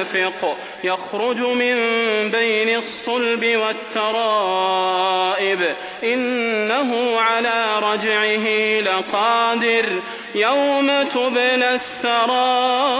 دافق يخرج من بين الصلب والترائب. إنه على رجعه لقادر يوم تبلى السرائر